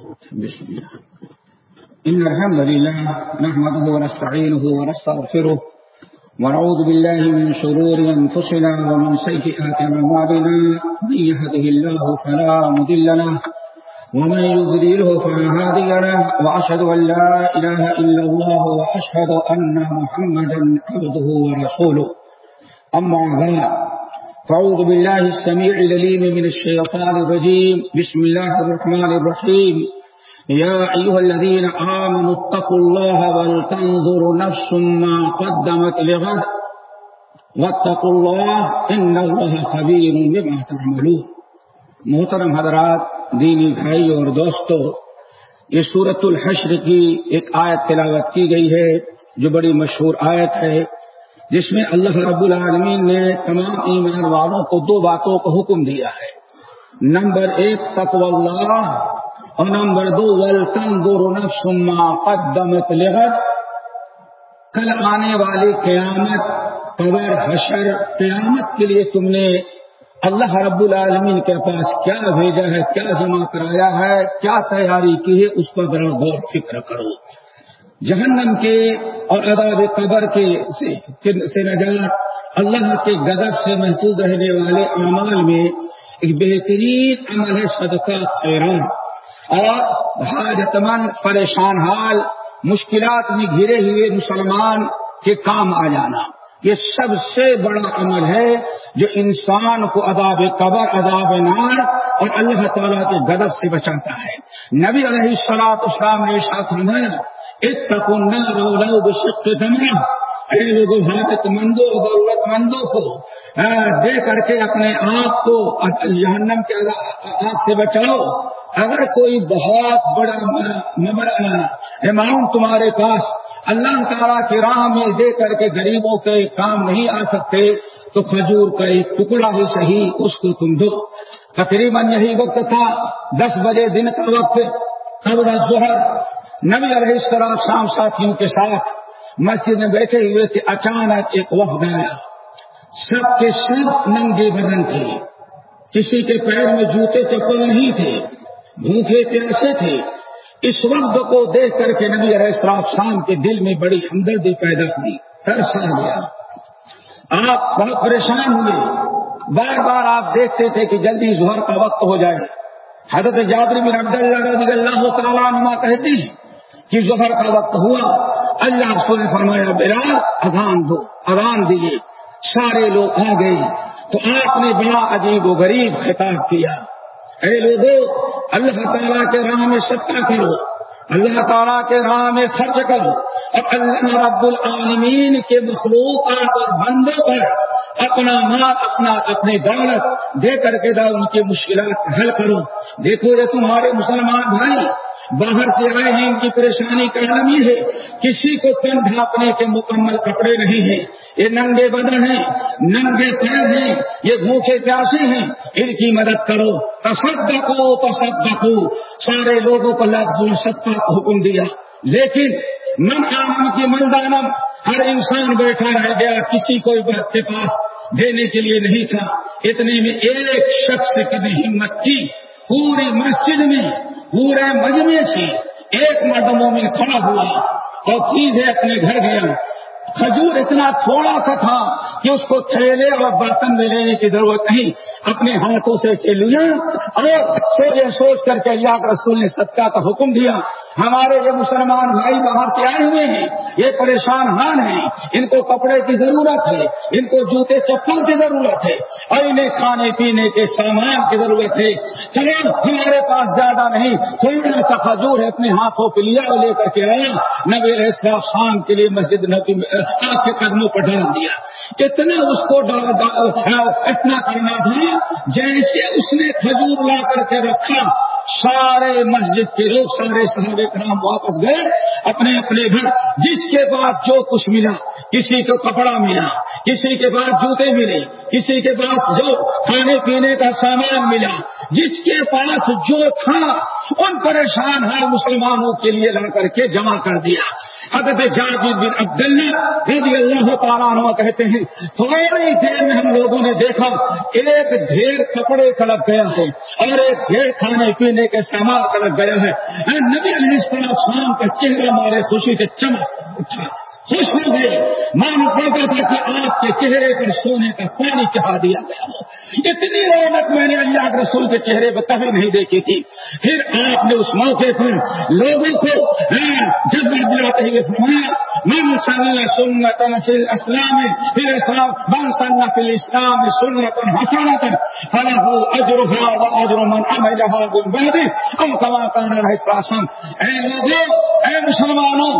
بسم الله. إن الحمد لله نحمده ونستعينه ونستغفره ونعوذ بالله من شرور أنفسنا ومن سيئات أعمالنا. من يهده الله فلا مضل له ومن يضلله فلا هادي له. وأشهد أن لا إله إلا الله وأشهد أن محمدا عبده ورسوله. أما بعد فأعوذ بالله السميع العليم من الشيطان الرجيم بسم الله الرحمن الرحيم يا أيها الذين آمنوا اتقوا الله ولتنظر نفس ما قدمت لغد۔ واتقوا الله إن الله خبير بما تعملون۔ محترم حضرات، دینی بھائی اور دوستو، یہ سورت الحشر کی ایک آیت تلاوت کی گئی ہے، جو بڑی مشہور آیت ہے۔ جس میں اللہ رب العالمین نے تمام ایمان والوں کو دو باتوں کا حکم دیا ہے۔ نمبر ایک تقو اللہ، اور نمبر دو ولطن قدمت لغت کل آنے والی قیامت، قبر، حشر، قیامت کے لیے تم نے اللہ رب العالمین کے پاس کیا بھیجا ہے، کیا جمع کرایا ہے، کیا تیاری کی ہے، اس پر ذرا غور فکر کرو۔ جہنم کے اور عذاب قبر کے سے نجات اللہ کے غضب سے محفوظ رہنے والے اعمال میں ایک بہترین عمل ہے صدقہ خیران۔ اور حاجت مند پریشان حال، مشکلات میں گھرے ہوئے مسلمان کے کام آ جانا۔ یہ سب سے بڑا عمل ہے جو انسان کو عذاب قبر، عذاب نار اور اللہ تعالیٰ کے غضب سے بچاتا ہے۔ نبی علیہ السلاط اسلام نے ساتھ فرمایا اتنا رو رو بشق اے لوگوں حاجت مندوں، ضرورت مندوں کو دے کر کے اپنے آپ کو جہنم کے آگ سے بچاؤ۔ اگر کوئی بہت بڑا اماؤنٹ تمہارے پاس اللہ تعالیٰ کی راہ میں دے کر کے غریبوں کے کام نہیں آ سکتے، تو کھجور کا ایک ٹکڑا ہی صحیح اس کو تم دو۔ تقریباً یہی وقت تھا، دس بجے دن کا وقت قبر ظہر۔ نبی علیہ السلام شام ساتھیوں کے ساتھ مسجد میں بیٹھے ہوئے تھے، اچانک ایک وقت آیا سب کے سب ننگے بدن تھے۔ کسی کے پیر میں جوتے چپل نہیں تھے، بھوکے پیاسے تھے۔ اس وقت کو دیکھ کر کے نبی علیہ السلام شام کے دل میں بڑی ہمدردی پیدا ہوئی ترسا گیا۔ آپ بہت پریشان ہوئے۔ بار بار آپ دیکھتے تھے کہ جلدی ظہر کا وقت ہو جائے۔ حضرت جابر بن عبد اللہ رضی اللہ تعالیٰ نما کہتی کہ ظہر کا وقت ہوا، اللہ رسول نے فرمایا، بلال، اذان دو، اذان دیے سارے لوگ آ گئے۔ تو آپ نے بڑا عجیب و غریب خطاب کیا۔ اے لوگوں اللہ تعالیٰ کے راہ میں صدقہ کرو، اللہ تعالیٰ کے راہ میں خرچ کرو، اور اللہ رب العالمین کے مخلوقات اور بندوں پر اپنا مال، اپنا، اپنی دولت دے کر کے دا ان کی مشکلات حل کرو۔ دیکھو یہ تمہارے مسلمان بھائی باہر سے آئے ہیں، ان کی پریشانی کا نام یہ ہے، کسی کو تن ڈھانپنے کے مکمل کپڑے نہیں ہیں۔ یہ ننگے بدن ہیں، ننگے پیر ہیں، یہ بھوکے پیاسے ہیں۔ ان کی مدد کرو، تصدقو تصدقو۔ سارے لوگوں کو لفظ ستا کا حکم دیا۔ لیکن من آمن کی من دانم، ہر انسان بیٹھا رہ گیا، کسی کو کے پاس دینے کے لیے نہیں تھا۔ اتنے میں ایک شخص کبھی ہمت کی، پوری مسجد میں پورے مجمے سے ایک مرد مومن کھڑا ہوا اور سیدھے اپنے گھر گیا۔ کھجور اتنا تھوڑا سا تھا کہ اس کو تھیلے اور برتن میں لینے کی ضرورت نہیں۔ اپنے ہاتھوں سے لیا اور سوچے سوچ کر کے اللہ رسول نے صدقہ کا حکم دیا۔ ہمارے یہ مسلمان بھائی باہر سے آئے ہوئے ہیں، یہ پریشان ہان ہیں۔ ان کو کپڑے کی ضرورت ہے، ان کو جوتے چپل کی ضرورت ہے اور انہیں کھانے پینے کے سامان کی ضرورت ہے۔ چلو، ہمارے پاس زیادہ نہیں، تھوڑا سا کھجور ہے، اپنے ہاتھوں پہ لیا اور لے کر کے آیا۔ نبی شام کے لیے مسجد نبی آپ کے قدموں پر ڈال دیا۔ اتنا اس کو اتنا کرنا تھا، جیسے اس نے کھجور لا کر کے رکھا، سارے مسجد کے لوگ، سارے صحابہ کرام واپس گئے اپنے اپنے گھر۔ جس کے بعد جو کچھ ملا، کسی کو کپڑا ملا، کسی کے بعد جوتے ملے، کسی کے پاس جو کھانے پینے کا سامان ملا۔ جس کے پاس جو تھا، ان پریشان ہر مسلمانوں کے لیے لا کر کے جمع کر دیا۔ حضرت جابر بن عبداللہ رضی اللہ تعالیٰ عنہ کہتے ہیں تھوڑی دیر میں ہم لوگوں نے دیکھا، ایک ڈھیر کپڑے کلک گیا ہے اور ایک ڈھیر کھانے پینے کے سامان کلک گیا ہے۔ نبی علیہ السلام، شام کا چہرہ مارے خوشی سے چمک اٹھا۔ خوش ہو گئے۔ مان پڑتا تھا کہ آپ کے چہرے پر سونے کا پانی چڑھا دیا گیا۔ اتنی رونق میں نے اللہ کے رسول کے چہرے پر کبھی نہیں دیکھی تھی۔ پھر آپ نے اس موقع پر لوگوں کو ہاں، جب بلاتے ہوئے فرمایا، من سن سنت فی اسلام پھر اسلام من سن فی اسلام سنت حسنت فله اجرها واجر من عملها بالبعد او كما كان الرسول اے لوگوں اے مسلمانوں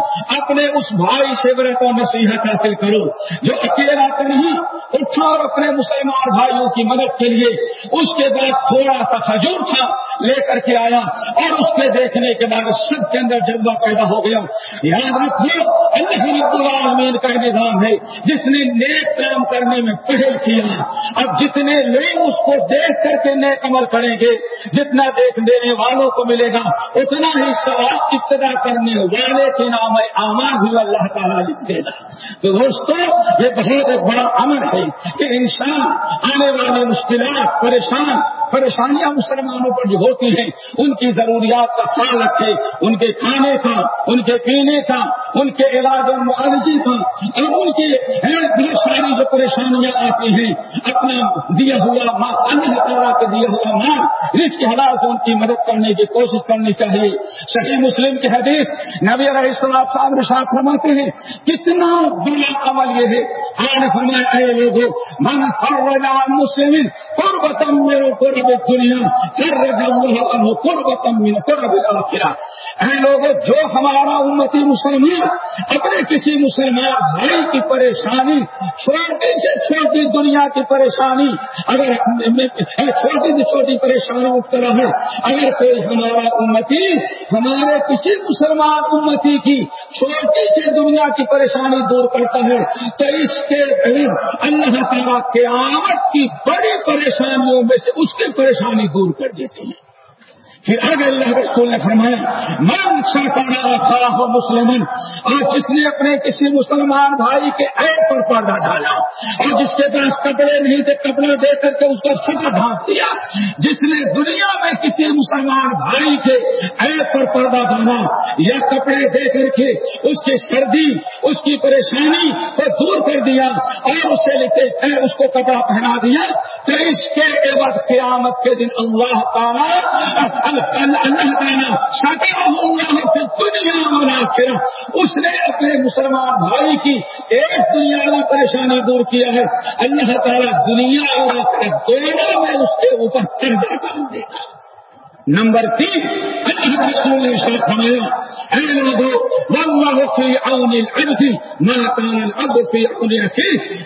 اپنے اس بھائی سے برت اور نصیحت حاصل کرو جو اکیلا تو نہیں، اٹھو اور اپنے مسلمان بھائیوں کی مدد کے لیے، اس کے بعد تھوڑا سا کھجور تھا لے کر کے آیا اور اس کے دیکھنے کے بعد سب کے اندر جذبہ پیدا ہو گیا۔ یاد رکھو اللہ رب العالمین کا نظام ہے، جس نے نیک کام کرنے میں پہل کیا۔ اب جتنے لوگ اس کو دیکھ کر کے نیک عمل کریں گے، جتنا دیکھ دینے والوں کو ملے گا، اتنا ہی سواب ابتدا کرنے والے کے نام ہے آمان بھی اللہ تعالیٰ لکھ دے گا۔ تو دوستو، یہ بہت ایک بڑا امر ہے کہ انسان آنے والی مشکلات، پریشان پریشانیاں مسلمانوں پر جو ہوتی ہیں، ان کی ضروریات کا خیال رکھے، ان کے کھانے کا، ان کے پینے کا، ان کے علاج اور معالجے کا، اور ان کی بہت ساری جو پریشانیاں آتی ہیں، اپنا دیا ہوا ماں اللہ تعالیٰ کے دیا ہوا ماں اس کے حالات سے ان کی مدد کرنے کی کوشش کرنی چاہیے۔ صحیح مسلم کی حدیث نبی علیہ السلام صاحب رشاد فرماتے ہیں، کتنا بڑا عمل یہ ہے۔ آج فرمایا، اے لوگوں من فرج عن مسلم قربتم من قرب الدنیا فرج الله عنہ قربتم من قرب الآخرة. اے لوگوں جو ہمارا امتی مسلمان اپنے کسی مسلمان بھائی کی پریشانی، چھوٹی سے چھوٹی دنیا کی پریشانی، اگر چھوٹی سے چھوٹی پریشانی مبتلا ہے اگر کوئی ہمارا امتی، ہمارے کسی مسلمان امتی کی چھوٹی سی دنیا کی پریشانی دور کرتا ہے، تو اس کے اللہ تعالیٰ قیامت کی بڑی پریشانیوں میں سے اس کی پریشانی دور کر دیتی ہے۔ پھر آگے اللہ رسول نے فرمایا، من سرکارا خرا ہو مسلم اور جس نے اپنے کسی مسلمان بھائی کے ایپ پر پردہ ڈالا، اور جس کے پاس کپڑے نہیں تھے کپڑے دے کر کے اس کا سفر ڈھانپ دیا، جس نے دنیا میں کسی مسلمان بھائی کے ایپ پر پردہ ڈالا، یا کپڑے دے کر کے اس کی سردی، اس کی پریشانی کو دور کر دیا، اور اسے لکھے اس کو کپڑا پہنا دیا، تو اس کے عوض قیامت کے دن اللہ تعالیٰ اللہ تعالیٰ شکا اللہ سے دنیا پھر اس نے اپنے مسلمان بھائی کی ایک دنیا پریشانی دور کیا ہے۔ اللہ تعالیٰ دنیا اور دونوں میں اس کے اوپر قرضہ ڈال دے گا نمبر تین اللہ عون العبد ما العبد عون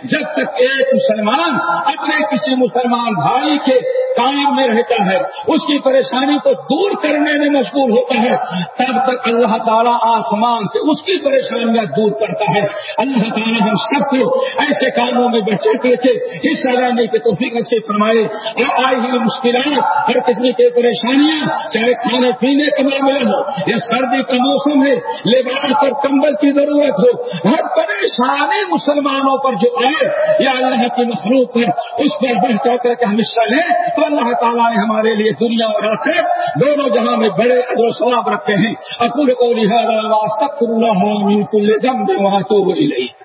جب تک ایک مسلمان اپنے کسی مسلمان بھائی کے کام میں رہتا ہے، اس کی پریشانی کو دور کرنے میں مشغول ہوتا ہے، تب تک اللہ تعالیٰ آسمان سے اس کی پریشانیاں دور کرتا ہے۔ اللہ تعالیٰ ہم سب کو ایسے کاموں میں بچے کر کے حصہ لینے کی توفیق سے فرمائے۔ اور آئی ہوئی مشکلات، ہر قسم کی پریشانیاں، چاہے کھانے پینے کا معاملہ ہو یا سردی کا موسم ہے، لباس اور کمبل کی ضرورت ہو، ہر پریشانی مسلمانوں پر جو آئے یا اللہ کی مخلوق پر اس پر بڑھ چڑھ کر کے ہم حصہ لیں تو اللہ تعالیٰ نے ہمارے لیے دنیا اور آخر دونوں جہاں میں بڑے ادو ثواب رکھے ہیں۔ اکول کو لہٰذا سخت اللہ کل جم وہاں تو وہی نہیں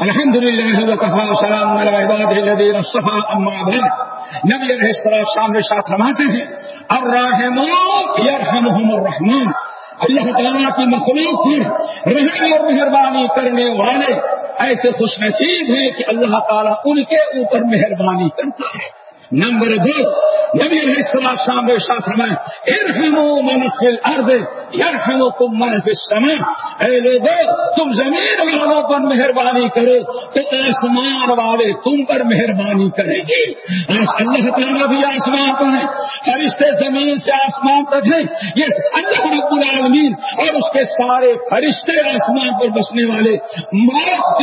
الحمد للہ وكفى سلام على عباده اصطفى اما بعد۔ نبی علیہ السلام سامنے ساتھ رماتے ہیں، الرحمن يرحمهم الرحمن۔ اللہ تعالیٰ کی مخلوق کی رحم اور مہربانی کرنے والے ایسے خوش نصیب ہیں کہ اللہ تعالیٰ ان کے اوپر مہربانی کرتا ہے۔ نمبر دو، نبی علیہ السلام شام ساتھ میں، ارحمو من فی الارض، یرحمکم من فی السماء۔ اے لوگو، تم زمین والوں پر مہربانی کرو، تو آسمان والے تم پر مہربانی کریں گے۔ اللہ تعالیٰ بھی آسمان پر ہے فرشتے زمین سے آسمان تک ہیں۔ یہ اللہ رب العالمین اور اس کے سارے فرشتے آسمان پر بسنے والے موت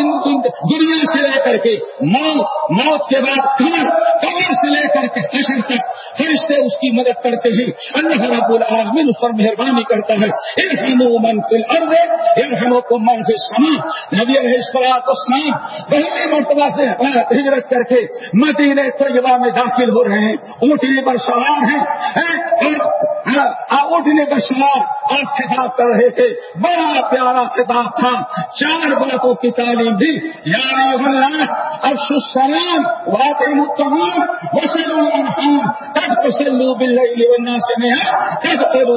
دنیا سے لے کر کے موت موت کے بعد کمر کمر سے لے کر کے حشر تک فرشتے اس کی مدد کرتے ہیں۔ اللہ رب العالمین اس پر مہربانی کرتا ہے۔ ارحمو من فی الارض، ارحمکم من فی السماء۔ نبی علیہ الصلوۃ والسلام پہلی مرتبہ سے ہجرت کر کے مدینہ طیبہ میں داخل ہو رہے ہیں۔ اونٹنے پر سوار ہیں۔ ہاں، ہاں، اور اونٹنے پر سوار آپ خطاب کر رہے تھے۔ بڑا پیارا خطاب تھا۔ چار باتوں کی تعلیم دی۔ یعنی ارش السلام واقع متحم تب تب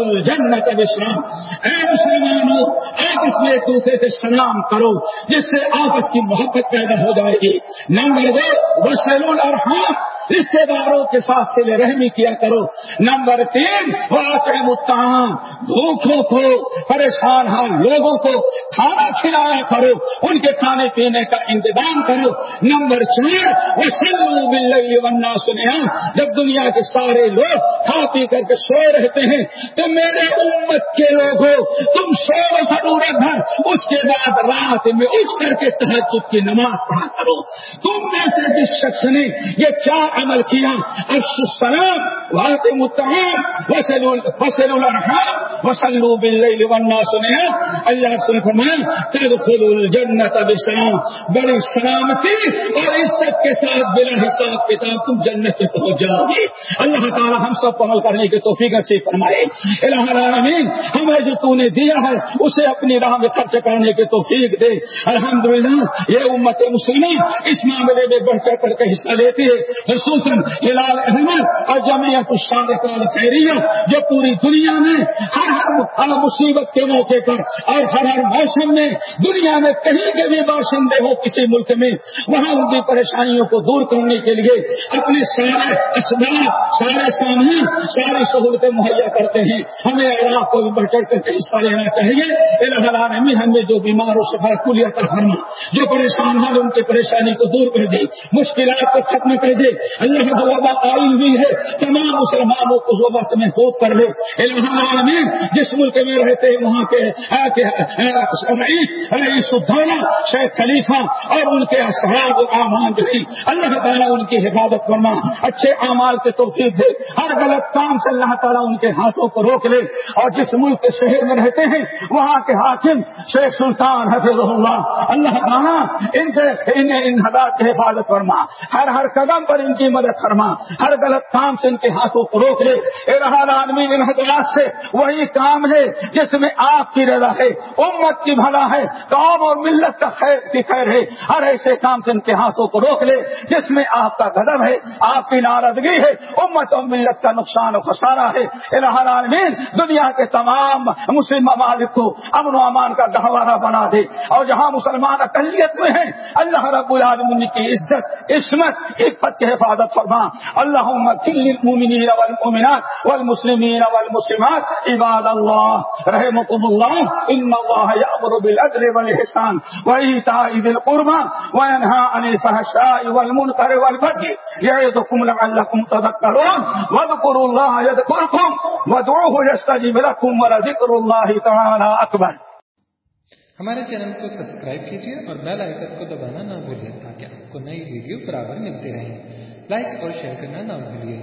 اے مسلمانوں آپس میں ایک دوسرے سے سلام کرو، جس سے آپس کی محبت پیدا ہو جائے گی۔ نمبر دو وسیل الرحم رشتے داروں کے ساتھ سلے رحمی کیا کرو۔ نمبر تین واقع متحم بھوکھوں کو، پریشان حال لوگوں کو کھانا کھلایا کرو، ان کے کھانے پینے کا انتظام کرو۔ نمبر چار وہ سلو مل بننا سنیا جب دنیا کے سارے لوگ کھا پی کر کے سو رہتے ہیں، تو میرے امت کے لوگ ہو تم سو ضرورت ہے اس کے بعد رات میں اٹھ کر کے تحجد کی نماز پڑھا کرو۔ تم میں سے جس شخص نے یہ چار عمل کیا السلام واقع متحم وسل الرحم وسلو باللیل والناس سنیا اللہ سے فرمایا تدخل الجنت بسلام بڑی سلامتی اور عزت کے ساتھ، بلا حساب کتاب تم جنت میں پہنچ جاؤ۔ گے اللہ تعالی ہم سب کو عمل کرنے کی توفیق سے فرمائے۔ الہ العالمین، ہمیں جو تو نے دیا ہے، اسے اپنی راہ میں خرچ کرنے کی توفیق دے۔ الحمدللہ، یہ امت مسلمہ اس معاملے میں بڑھ کر کر کے حصہ لیتی ہے خصوصاً ہلال احمد اور جمعیت الشارق خیریہ جو پوری دنیا میں ہر ہر مصیبت کے موقع پر اور ہر ہر موسم میں دنیا میں کہیں کے بھی باشندے ہو کسی ملک میں، وہاں ان کی پریشانیوں کو دور کرنے کے لیے اپنے سارے اسباب سارے سامان ساری سہولتیں مہیا کرتے ہیں۔ ہمیں اللہ کو بھی بڑھ چڑھ کر حصہ لینا چاہیے۔ العالمین ہمیں جو بیمار و صفا کلیہ کا فرما جو پریشان ہیں ان کی پریشانی کو دور کر دے مشکلات کو ختم کر دے۔ اللہ جو وبا آئی ہوئی ہے۔ تمام مسلمانوں کو وبا سے محفوظ کر لے العالمین، جس ملک میں رہتے ہیں، وہاں کے رئیس رئیس الدولہ، شیخ خلیفہ اور ان کے اصحاب و امان بھی اللہ تعالیٰ ان کی حفاظت کرنا اچھے اعمال کے توفیق دے۔ ہر غلط کام سے اللہ تعالیٰ ان کے ہاتھوں کو روک لے۔ اور جس ملک کے شہر میں رہتے ہیں، وہاں کے حاکم شیخ سلطان حفظ اللہ۔ اللہ تعالیٰ ان کے ان حالات کی حفاظت فرما۔ ہر ہر قدم پر ان کی مدد فرما۔ ہر غلط کام سے ان کے ہاتھوں کو روک لے۔ عالمی ان حضرات سے وہی کام ہے جس میں آپ کی رضا ہے، امت کی بھلا ہے، قوم اور ملت کا خیر کی خیر ہے۔ ہر ایسے کام سے ان کے ہاتھوں کو روک لے جس میں آپ کا قدم ہے۔ آپ کی ناراضگی ہے. امت اور ملت کا نقصان و خسارہ ہے. العالمین، دنیا کے تمام مسلم ممالک کو امن و امان کا گہوارہ بنا دے. اور جہاں مسلمان اقلیت میں ہیں، اللہ رب العالمین کی عزت، عصمت عزت کی حفاظت فرما. اللہ المؤمنین والمؤمنات والمسلمین والمسلمات. عباد اللہ رحمكم اللہ. ان اللہ یامر بالعدل والاحسان وایتاء ذی القربى وینهى عن الفحشاء والمنکر والبغي یعظکم لعلکم تذکرون واذکروا اللہ یذکرکم وادعوه یستجب لكم ولذکر اللہ تعالی اکبر ہمارے چینل کو سبسکرائب کیجیے اور بیل آئکن کو دبانا نہ بھولیں تاکہ آپ کو نئی ویڈیو برابر ملتی رہیں لائک اور شیئر کرنا نہ بھولیے